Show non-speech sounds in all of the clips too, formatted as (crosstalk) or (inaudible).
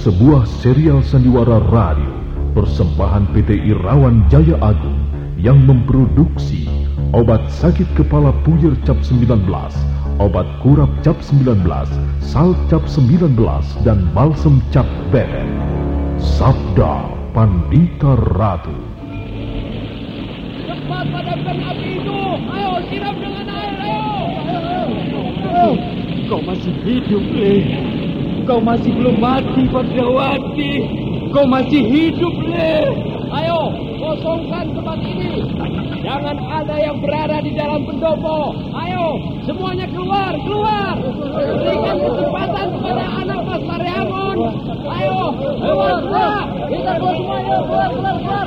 Sebuah serial sandiwara radio Persembahan PT Irawan Jaya Agung Yang memproduksi Obat sakit kepala puyir cap 19 Obat kurap cap 19 Sal cap 19 Dan balsem cap bebek Sabda Pandita Ratu Cepat padamkan api itu. Ayo siram dengan air. Ayo. Oh, kau masih hidup, Le. Kau masih belum mati, Padrawati. Kau masih hidup, Le. Ayo kosongkan tempat ini. Jangan ada yang berada di dalam pendopo. Ayo semuanya keluar, keluar. Berikan kesempatan kepada anak Mas Mariamun. Ayo keluar, keluar. Kita keluar semuanya. Keluar, keluar, keluar.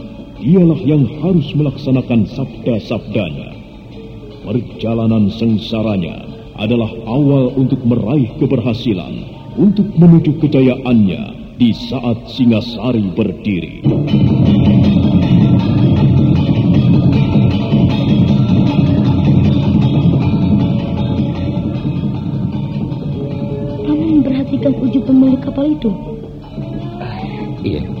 dialah yang harus melaksanakan sabda-sabdanya. Perjalanan sengsaranya adalah awal untuk meraih keberhasilan, untuk menuju kejayaannya di saat Singasari berdiri. Kamu memperhatikan ujung pemilik kapal itu? Iya.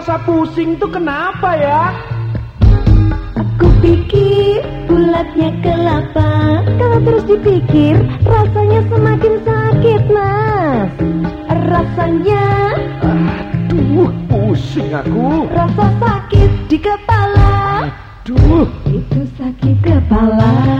Terasa pusing tuh kenapa ya? Aku pikir bulatnya kelapa. Kalau terus dipikir rasanya semakin sakit mas. Rasanya Duh, pusing aku. rasa sakit di kepala. Duh, Itu sakit kepala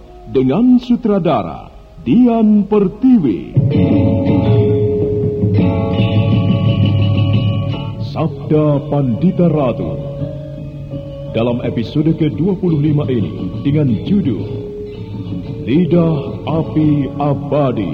dengan sutradara, Dian Pertiwi. Sabda Pandita Ratu dalam episode ke-25 ini dengan judul Lidah Api Abadi.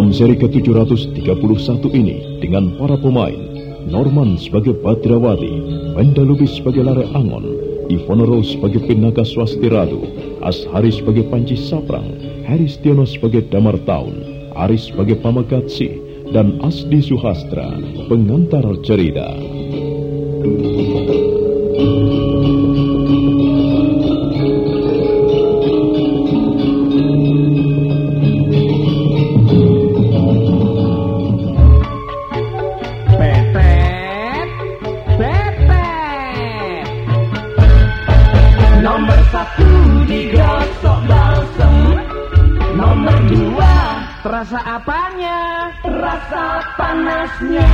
Dalam seri ke-731 ini dengan para pemain Norman sebagai Badrawati, Wenda Lubis sebagai Lare Angon, Ivone Rose sebagai Pinaka Swasti Ratu, Ashari sebagai Panci Saprang, Haris Tiono sebagai Damar Taun, Aris sebagai Pamagatsi, dan Asdi Suhastra, pengantar cerita. Terasa apanya? rasa panasnya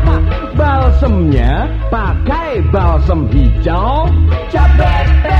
(laughs) Balsemnya pakai balsem hijau. Cabete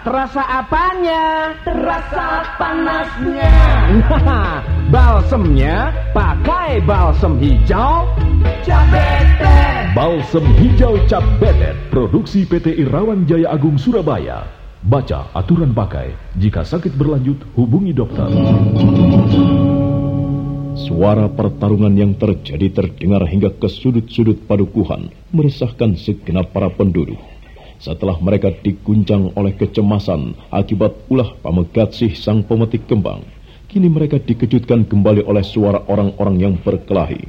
Terasa apanya? terasa panasnya Balsemnya pakai balsem hijau. Cabete Balsam hijau cap betet produksi PT Irawan Jaya Agung Surabaya. Baca aturan pakai. Jika sakit berlanjut, hubungi dokter. Suara pertarungan yang terjadi terdengar hingga ke sudut-sudut padukuhan, meresahkan segenap para penduduk. Setelah mereka diguncang oleh kecemasan akibat ulah pamegatsih sang pemetik kembang, kini mereka dikejutkan kembali oleh suara orang-orang yang berkelahi.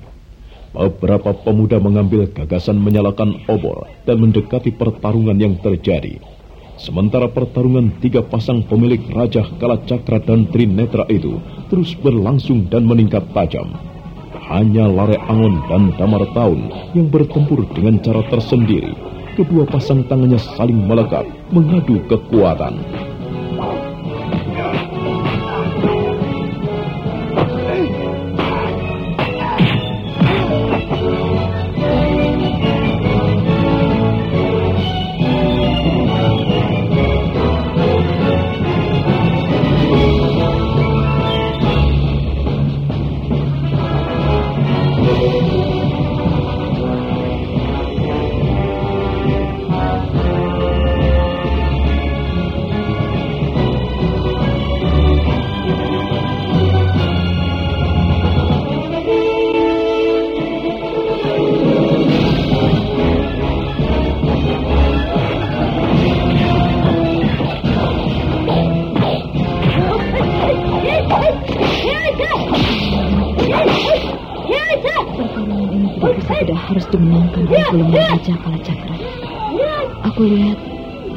Beberapa pemuda mengambil gagasan menyalakan obor dan mendekati pertarungan yang terjadi. Sementara pertarungan tiga pasang pemilik Raja Kalacakra dan Trinetra itu terus berlangsung dan meningkat tajam. Hanya Lare Angon dan Damar Taun yang bertempur dengan cara tersendiri. Kedua pasang tangannya saling melekat, mengadu kekuatan.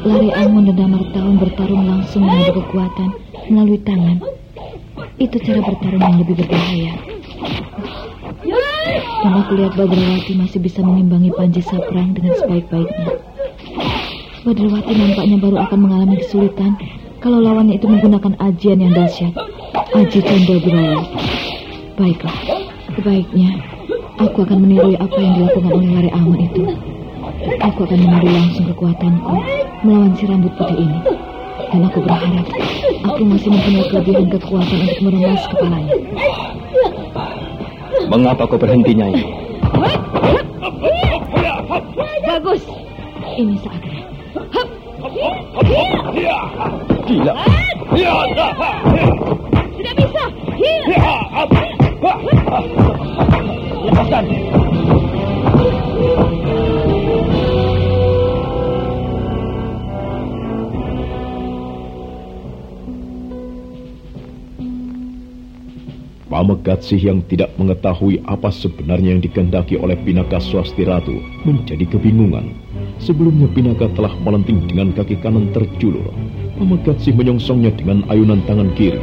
Lari Angon dan Damar Tahun bertarung langsung mengadu kekuatan melalui tangan. Itu cara bertarung yang lebih berbahaya. Dan aku lihat Badrawati masih bisa mengimbangi Panji Saprang dengan sebaik-baiknya. Badrawati nampaknya baru akan mengalami kesulitan kalau lawannya itu menggunakan ajian yang dahsyat. Aji Canda Braya. Baiklah, sebaiknya aku akan meniru apa yang dilakukan oleh Lare Angon itu. Aku akan meniru langsung kekuatanku melawan si rambut putih ini. Dan aku berharap aku masih mempunyai kelebihan kekuatan untuk meremas kepalanya. Mengapa kau berhenti, Nyai? Bagus. Ini saatnya. Gila. Tidak bisa. Lepaskan. Pamegatsih yang tidak mengetahui apa sebenarnya yang dikehendaki oleh Pinaka Swasti Ratu menjadi kebingungan. Sebelumnya Pinaka telah melenting dengan kaki kanan terjulur. Pamegatsih menyongsongnya dengan ayunan tangan kiri.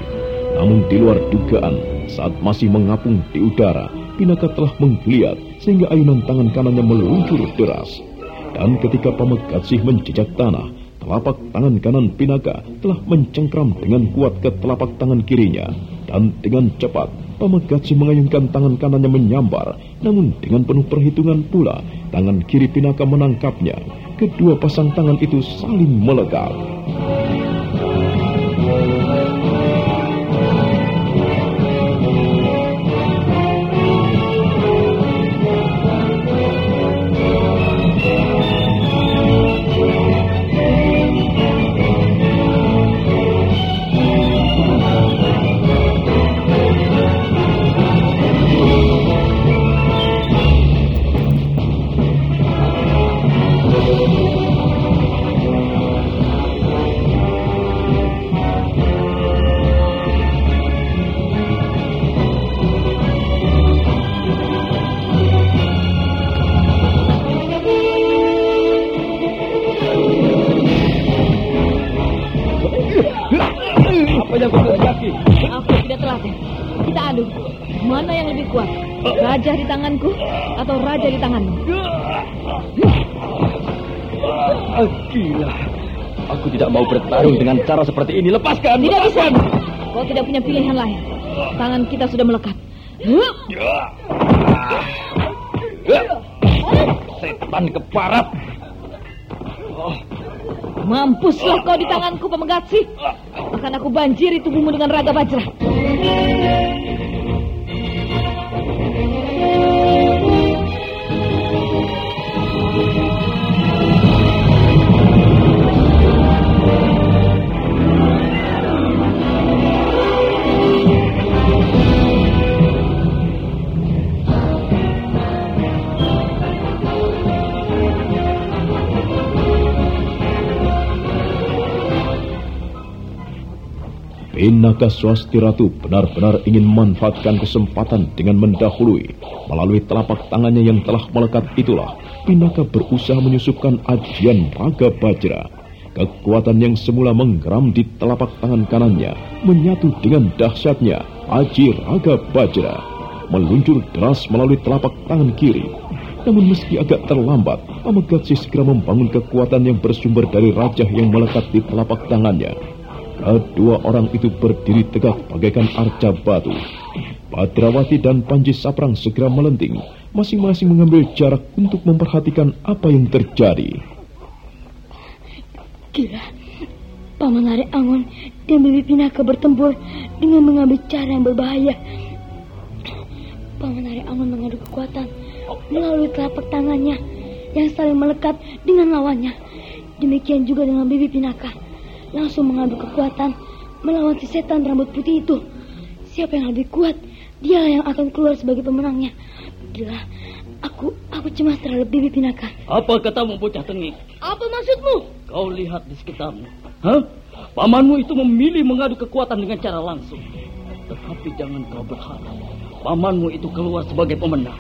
Namun di luar dugaan, saat masih mengapung di udara, Pinaka telah menggeliat sehingga ayunan tangan kanannya meluncur deras. Dan ketika Pamegatsih menjejak tanah, telapak tangan kanan Pinaka telah mencengkram dengan kuat ke telapak tangan kirinya. Dan dengan cepat, Pamegatsih mengayunkan tangan kanannya menyambar. Namun dengan penuh perhitungan pula, tangan kiri Pinaka menangkapnya. Kedua pasang tangan itu saling melekat. Aku tidak telaten. Kita adu. Mana yang lebih kuat? Raja di tanganku atau raja di tanganmu? Ah, gila. Aku tidak mau bertarung dengan cara seperti ini. Lepaskan, Tidak bisa. Kau tidak punya pilihan lain. Tangan kita sudah melekat. Setan keparat. Mampuslah kau di tanganku, Pamegatsi. Akan aku banjiri tubuhmu dengan raga bajra. Pinaka Swasti Ratu benar-benar ingin memanfaatkan kesempatan dengan mendahului. Melalui telapak tangannya yang telah melekat itulah, Pinaka berusaha menyusupkan ajian Raga Bajra. Kekuatan yang semula menggeram di telapak tangan kanannya menyatu dengan dahsyatnya Aji Raga Bajra. Meluncur deras melalui telapak tangan kiri. Namun meski agak terlambat, Amegatsi segera membangun kekuatan yang bersumber dari rajah yang melekat di telapak tangannya. Kedua orang itu berdiri tegak bagaikan arca batu. Padrawati dan Panji Saprang segera melenting, masing-masing mengambil jarak untuk memperhatikan apa yang terjadi. Gila. Paman Lare Angon dan Bibi Pinaka bertempur dengan mengambil cara yang berbahaya. Paman Lare Angon mengadu kekuatan melalui telapak tangannya yang saling melekat dengan lawannya. Demikian juga dengan Bibi Pinaka. Langsung mengadu kekuatan melawan si setan rambut putih itu. Siapa yang lebih kuat, dialah yang akan keluar sebagai pemenangnya. Gila, aku aku cemas terhadap Bibi Pinaka. Apa katamu bocah tengik? Apa maksudmu? Kau lihat di sekitarmu. Hah? Pamanmu itu memilih mengadu kekuatan dengan cara langsung. Tetapi jangan kau berharap pamanmu itu keluar sebagai pemenang.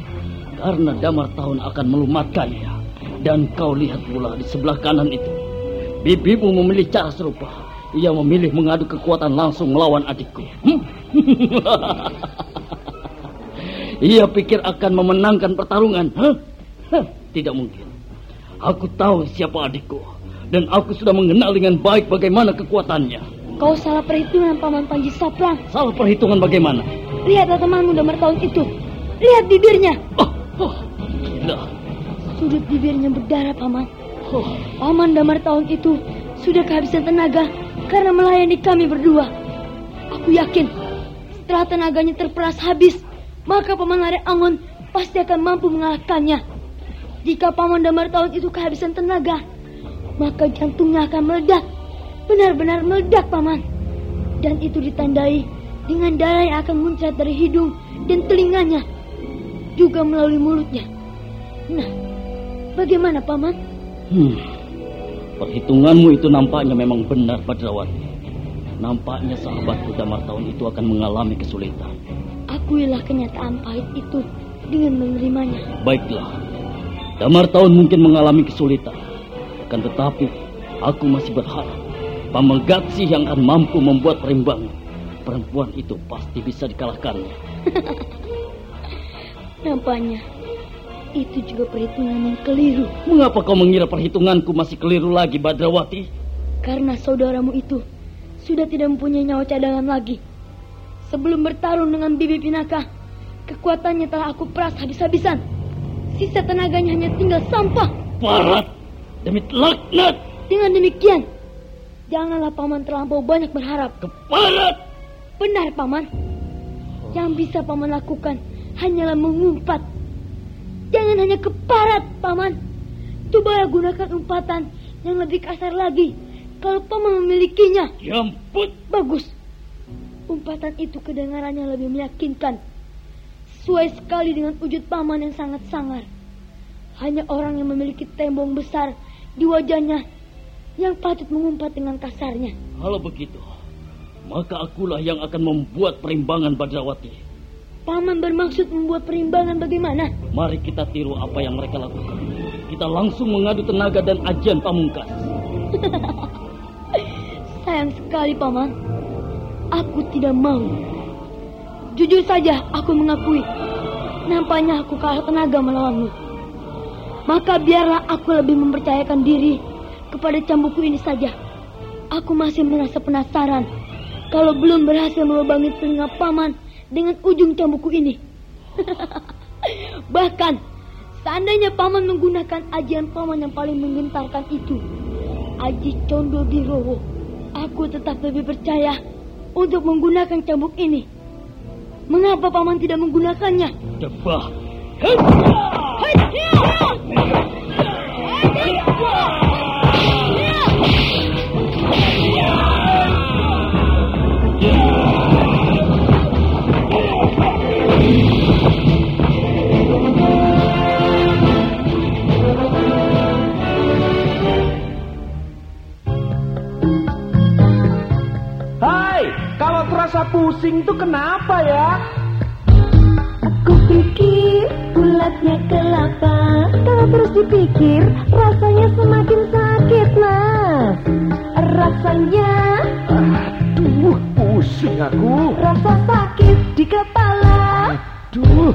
Karena damar tahun akan melumatkannya. Dan kau lihat pula di sebelah kanan itu. Bibimu memilih cara serupa. Ia memilih mengadu kekuatan langsung melawan adikku. Hmm? (laughs) Ia pikir akan memenangkan pertarungan. Hah? Hah, Tidak mungkin. Aku tahu siapa adikku. Dan aku sudah mengenal dengan baik bagaimana kekuatannya. Kau salah perhitungan Paman Panji Saprang. Salah perhitungan bagaimana? Lihatlah temanmu damar tahun itu. Lihat bibirnya. Oh, oh, gila. Sudut bibirnya berdarah, Paman. Paman damar tahun itu sudah kehabisan tenaga karena melayani kami berdua. Aku yakin setelah tenaganya terperas habis, maka Paman Lare Angon pasti akan mampu mengalahkannya. Jika Paman damar tahun itu kehabisan tenaga, maka jantungnya akan meledak. Benar-benar meledak, Paman. Dan itu ditandai dengan darah yang akan muncrat dari hidung dan telinganya, juga melalui mulutnya. Nah, bagaimana, Paman? Hmm. Perhitunganmu itu nampaknya memang benar, Padrawati. Nampaknya sahabatku Damar tahun itu akan mengalami kesulitan. Akuilah kenyataan pahit itu dengan menerimanya. Baiklah. Damar tahun mungkin mengalami kesulitan. Akan tetapi, aku masih berharap Pamegatsi yang akan mampu membuat perimbangan. Perempuan itu pasti bisa dikalahkannya. (laughs) Nampaknya itu juga perhitungan yang keliru Mengapa kau mengira perhitunganku masih keliru lagi, Badrawati? karena saudaramu itu sudah tidak mempunyai nyawa cadangan lagi. Sebelum bertarung dengan Bibi Pinaka, kekuatannya telah aku peras habis-habisan. Sisa tenaganya hanya tinggal sampah. Parat! Demi laknat! Dengan demikian, janganlah paman terlampau banyak berharap. Keparat! Benar, Paman. Yang bisa Paman lakukan hanyalah mengumpat. Jangan hanya keparat, Paman. Cobalah gunakan umpatan yang lebih kasar lagi. Kalau Paman memilikinya, Jamput! bagus. Umpatan itu kedengarannya lebih meyakinkan. Sesuai sekali dengan wujud Paman yang sangat sangar. Hanya orang yang memiliki tembong besar di wajahnya yang patut mengumpat dengan kasarnya. Kalau begitu, maka akulah yang akan membuat perimbangan Badrawati. Paman bermaksud membuat perimbangan bagaimana? Mari kita tiru apa yang mereka lakukan. Kita langsung mengadu tenaga dan ajian pamungkas. (laughs) Sayang sekali, Paman. aku tidak mau. Jujur saja aku mengakui, nampaknya aku kalah tenaga melawanmu. Maka biarlah aku lebih mempercayakan diri kepada cambukku ini saja. Aku masih merasa penasaran kalau belum berhasil melubangi telinga paman dengan ujung cambukku ini. Bahkan seandainya paman menggunakan ajian paman yang paling menggentarkan itu, Aji Condo Birowo, aku tetap lebih percaya untuk menggunakan cambuk ini. Mengapa paman tidak menggunakannya? Debah. Hai, pusing tuh kenapa ya? Aku pikir bulatnya kelapa Kalau terus dipikir rasanya semakin sakit mas Rasanya Aduh, pusing aku. rasa sakit di kepala Aduh,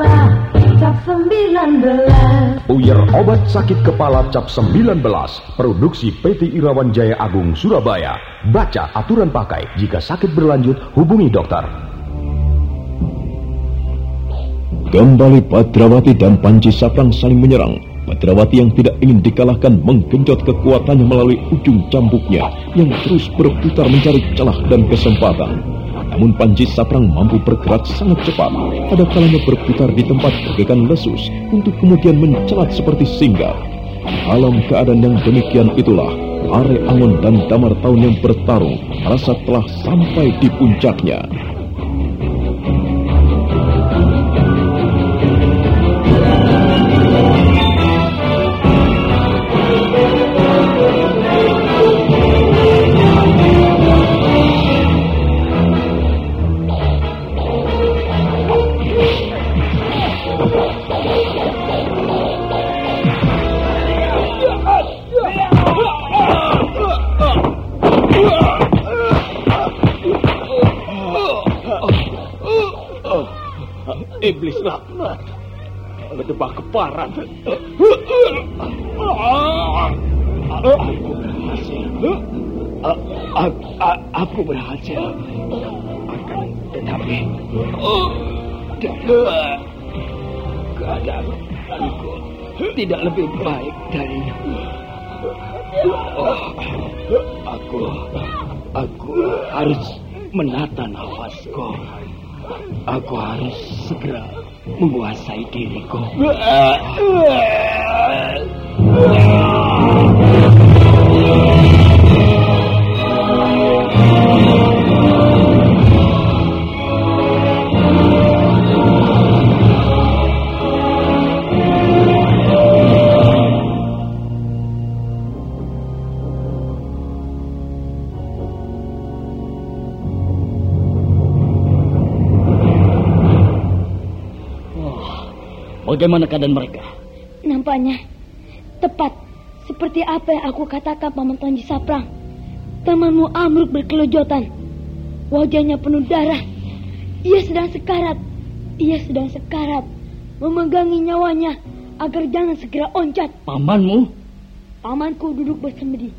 19 Puyer obat sakit kepala cap 19. Produksi PT Irawan Jaya Agung Surabaya. Baca aturan pakai. Jika sakit berlanjut, hubungi dokter. Kembali Badrawati dan Panji Saprang saling menyerang. Badrawati yang tidak ingin dikalahkan menggenjot kekuatannya melalui ujung cambuknya yang terus berputar mencari celah dan kesempatan. Namun Panji Saprang mampu bergerak sangat cepat. Pada kalanya berputar di tempat bagaikan lesus untuk kemudian mencelat seperti singa. Dalam keadaan yang demikian itulah Are Angon dan Damar Tahun yang bertarung merasa telah sampai di puncaknya. Iblis laknat. Ngedebak keparan. Aku berhasil. Aku, berhasil. Akan tetapi keadaan aku tidak lebih baik darinya. Aku aku harus menata nafasku. Aku harus segera menguasai diriku. Bagaimana keadaan mereka? Nampaknya tepat seperti apa yang aku katakan Paman Panji Saprang. Pamanmu amruk berkelojotan. Wajahnya penuh darah. Ia sedang sekarat. Ia sedang sekarat. Memegangi nyawanya agar jangan segera oncat. Pamanmu? Pamanku duduk bersemedi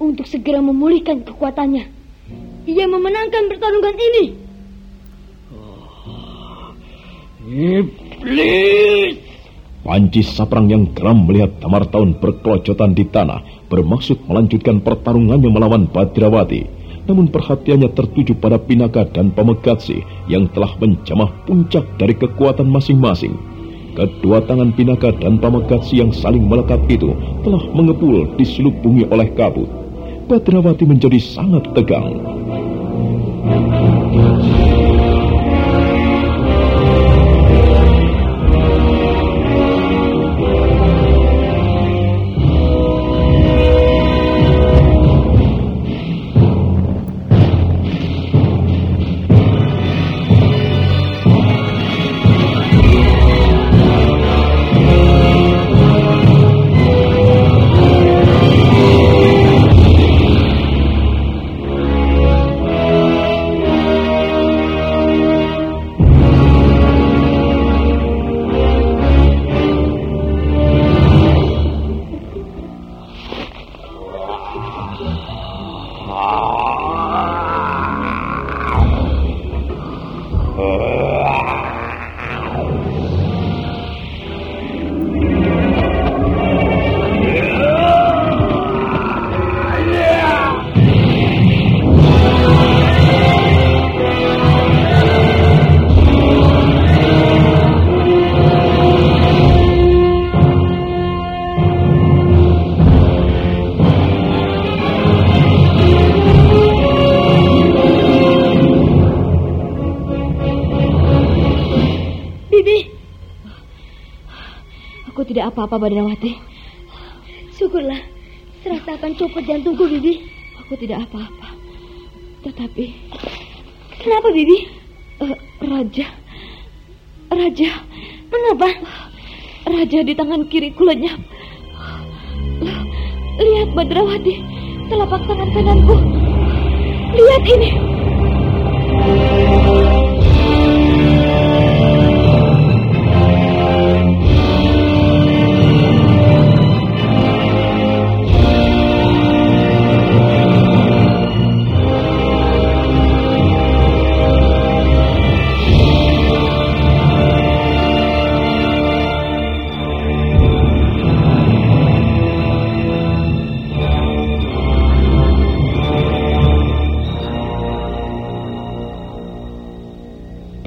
untuk segera memulihkan kekuatannya. Ia memenangkan pertarungan ini. Iblis! Panji Saprang yang geram melihat Damar Tahun berkelojotan di tanah bermaksud melanjutkan pertarungannya melawan Badrawati. Namun perhatiannya tertuju pada Pinaka dan Pamegatsi yang telah menjamah puncak dari kekuatan masing-masing. Kedua tangan Pinaka dan Pamegatsi yang saling melekat itu telah mengepul diselubungi oleh kabut. Badrawati menjadi sangat tegang. Bibi. Apa-apa, Badrawati. Syukurlah. Serasa akan copot jantungku, Bibi. Aku tidak apa-apa. Tetapi... Kenapa, Bibi? Eh, Raja. Raja. Mengapa? Raja di tangan kiriku lenyap. Lihat, Badrawati. Telapak tangan kananku. Lihat ini.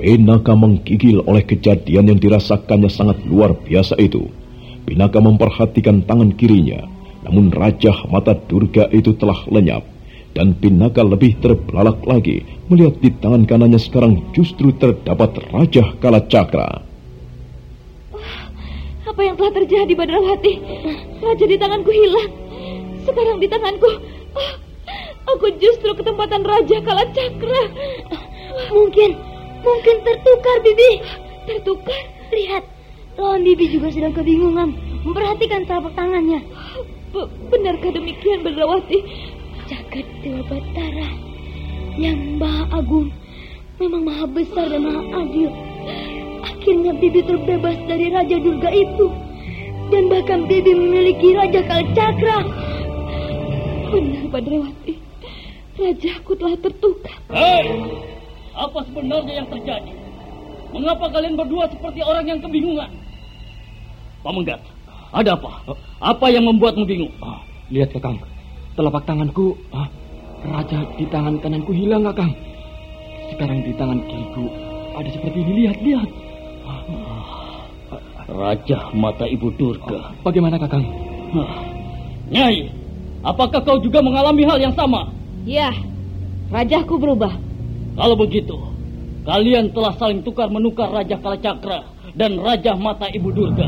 Pinaka menggigil oleh kejadian yang dirasakannya sangat luar biasa itu. Pinaka memperhatikan tangan kirinya, namun Raja Mata Durga itu telah lenyap. Dan Pinaka lebih terbelalak lagi melihat di tangan kanannya sekarang justru terdapat Raja Kalacakra. Apa yang telah terjadi, Badrawati? Raja di tanganku hilang. Sekarang di tanganku... ah, Aku justru ketempatan Raja Kalacakra. Mungkin, mungkin tertukar, Bibi. Tertukar? Lihat, lawan Bibi juga sedang kebingungan. Memperhatikan telapak tangannya. benarkah demikian, Badrawati? Jagat Dewa Batara yang Maha Agung memang Maha Besar dan Maha Adil. Akhirnya Bibi terbebas dari Raja Durga itu. Dan bahkan Bibi memiliki Raja Kalcakra. Benar, Badrawati. Rajaku telah tertukar. Hei, apa sebenarnya yang terjadi? Mengapa kalian berdua seperti orang yang kebingungan? Pak Menggat, ada apa? Apa yang membuatmu bingung? Oh, lihat Kakang, telapak tanganku, ah, raja di tangan kananku hilang Kakang. Sekarang di tangan kiriku ada seperti ini, lihat, lihat. Raja mata Ibu Durga. Bagaimana Kakang? Nyai, apakah kau juga mengalami hal yang sama? Ya, rajaku berubah. Kalau begitu, kalian telah saling tukar menukar Raja Kalacakra dan Raja Mata Ibu Durga.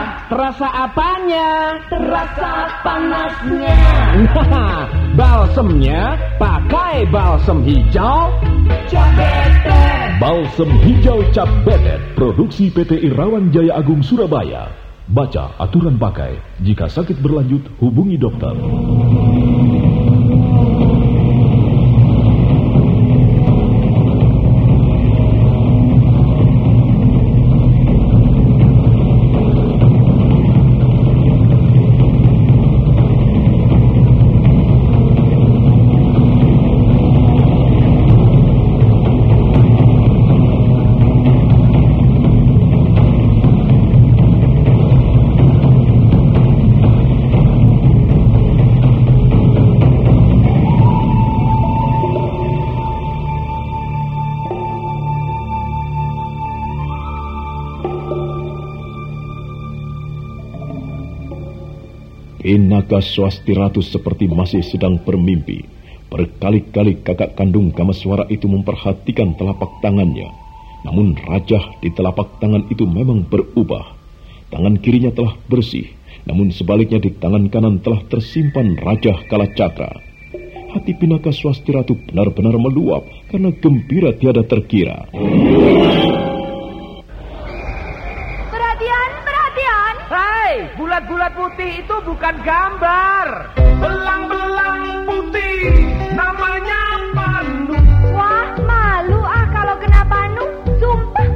terasa apanya? Terasa panasnya. (laughs) Balsemnya pakai balsem hijau. Cabetet. Balsem hijau cap betet, produksi PT Irawan Jaya Agung Surabaya. Baca aturan pakai. Jika sakit berlanjut, hubungi dokter. Pinaka Swastiratus seperti masih sedang bermimpi. Berkali-kali kakak kandung Kamaswara itu memperhatikan telapak tangannya. Namun rajah di telapak tangan itu memang berubah. Tangan kirinya telah bersih, namun sebaliknya di tangan kanan telah tersimpan rajah kalacakra. Hati Pinaka Swastiratu benar-benar meluap karena gembira tiada terkira. Bulat-bulat putih itu bukan gambar. Belang-belang putih, namanya panu. Wah, malu ah kalau kena panu. Sumpah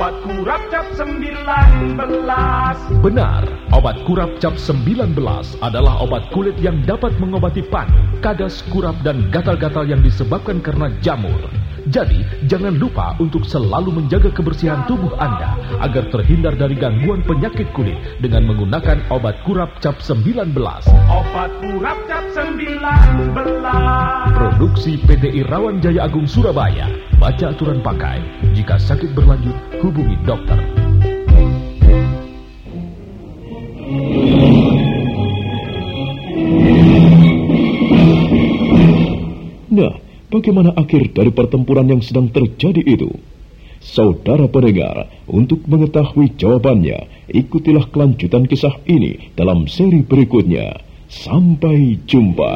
obat kurap cap 19. Benar, obat kurap cap 19 adalah obat kulit yang dapat mengobati panu, kadas, kurap, dan gatal-gatal yang disebabkan karena jamur. Jadi, jangan lupa untuk selalu menjaga kebersihan tubuh Anda agar terhindar dari gangguan penyakit kulit dengan menggunakan obat kurap cap 19. Obat kurap cap 19. Produksi PT Irawan Jaya Agung Surabaya. Baca aturan pakai. Jika sakit berlanjut, hubungi dokter. Nah, bagaimana akhir dari pertempuran yang sedang terjadi itu? Saudara pendengar, untuk mengetahui jawabannya, ikutilah kelanjutan kisah ini dalam seri berikutnya. Sampai jumpa.